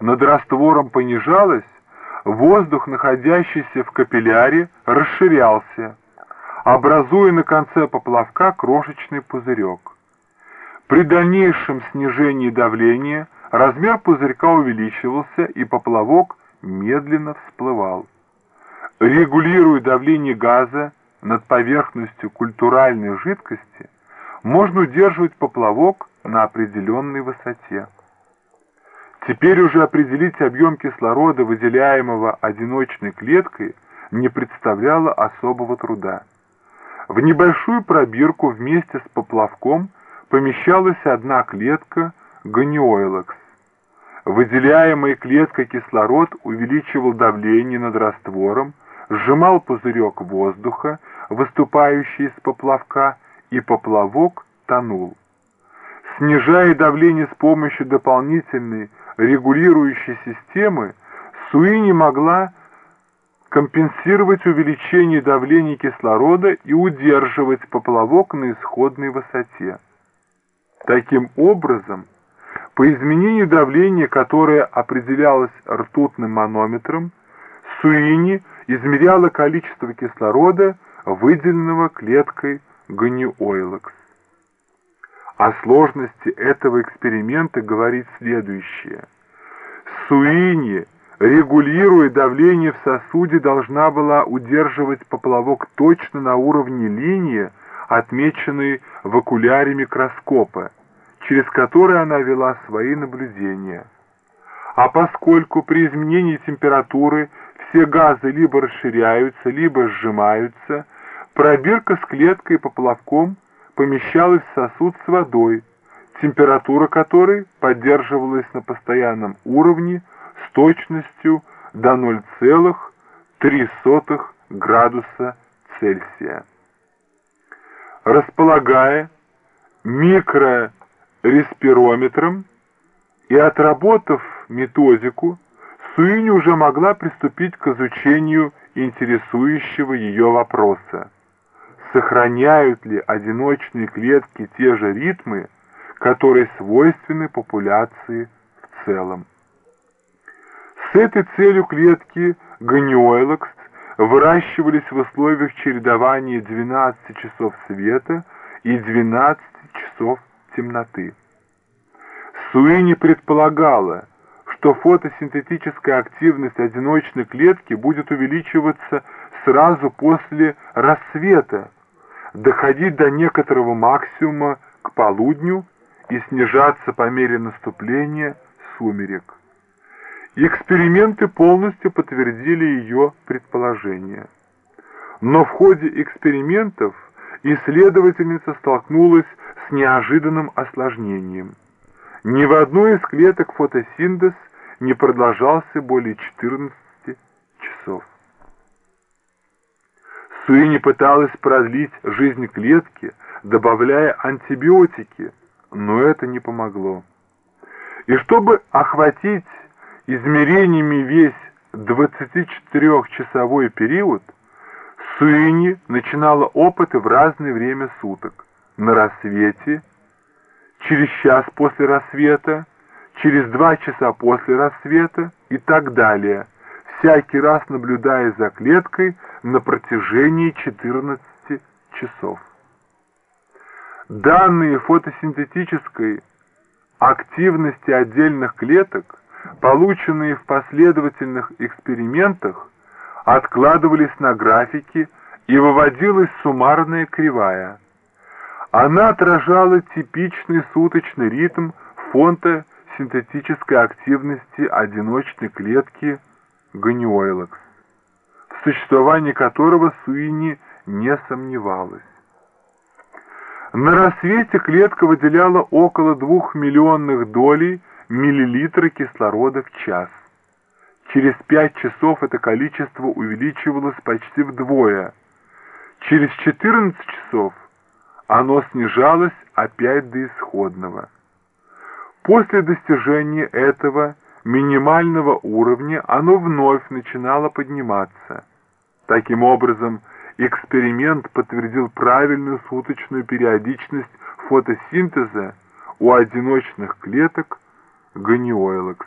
над раствором понижалась, воздух, находящийся в капилляре, расширялся, образуя на конце поплавка крошечный пузырек. При дальнейшем снижении давления размер пузырька увеличивался, и поплавок медленно всплывал. Регулируя давление газа над поверхностью культуральной жидкости, можно удерживать поплавок на определенной высоте. Теперь уже определить объем кислорода, выделяемого одиночной клеткой, не представляло особого труда. В небольшую пробирку вместе с поплавком помещалась одна клетка гониойлакс. Выделяемый клеткой кислород увеличивал давление над раствором, сжимал пузырек воздуха, выступающий из поплавка, и поплавок тонул. Снижая давление с помощью дополнительной регулирующей системы, Суини могла компенсировать увеличение давления кислорода и удерживать поплавок на исходной высоте. Таким образом, по изменению давления, которое определялось ртутным манометром, Суини измеряла количество кислорода, выделенного клеткой Гониойлакс. О сложности этого эксперимента говорит следующее. Суини, регулируя давление в сосуде, должна была удерживать поплавок точно на уровне линии, отмеченной в окуляре микроскопа, через который она вела свои наблюдения. А поскольку при изменении температуры все газы либо расширяются, либо сжимаются, пробирка с клеткой и поплавком помещалась сосуд с водой, температура которой поддерживалась на постоянном уровне с точностью до 0,03 градуса Цельсия. Располагая микрореспирометром и отработав методику, Суини уже могла приступить к изучению интересующего ее вопроса сохраняют ли одиночные клетки те же ритмы, которые свойственны популяции в целом. С этой целью клетки гониойлакс выращивались в условиях чередования 12 часов света и 12 часов темноты. Суини предполагала, что фотосинтетическая активность одиночной клетки будет увеличиваться сразу после рассвета, доходить до некоторого максимума к полудню и снижаться по мере наступления сумерек. Эксперименты полностью подтвердили ее предположение. Но в ходе экспериментов исследовательница столкнулась с неожиданным осложнением. Ни в одной из клеток фотосинтез не продолжался более 14 часов. Суини пыталась продлить жизнь клетки, добавляя антибиотики, но это не помогло. И чтобы охватить измерениями весь 24-часовой период, Суини начинала опыты в разное время суток. На рассвете, через час после рассвета, через два часа после рассвета и так далее – всякий раз наблюдая за клеткой на протяжении 14 часов. Данные фотосинтетической активности отдельных клеток, полученные в последовательных экспериментах, откладывались на графике и выводилась суммарная кривая. Она отражала типичный суточный ритм фонта синтетической активности одиночной клетки Ганиойлакс, существовании которого Суини не сомневалась. На рассвете клетка выделяла около двух миллионных долей миллилитра кислорода в час. Через пять часов это количество увеличивалось почти вдвое. Через 14 часов оно снижалось опять до исходного. После достижения этого минимального уровня оно вновь начинало подниматься. Таким образом, эксперимент подтвердил правильную суточную периодичность фотосинтеза у одиночных клеток гониойлакс.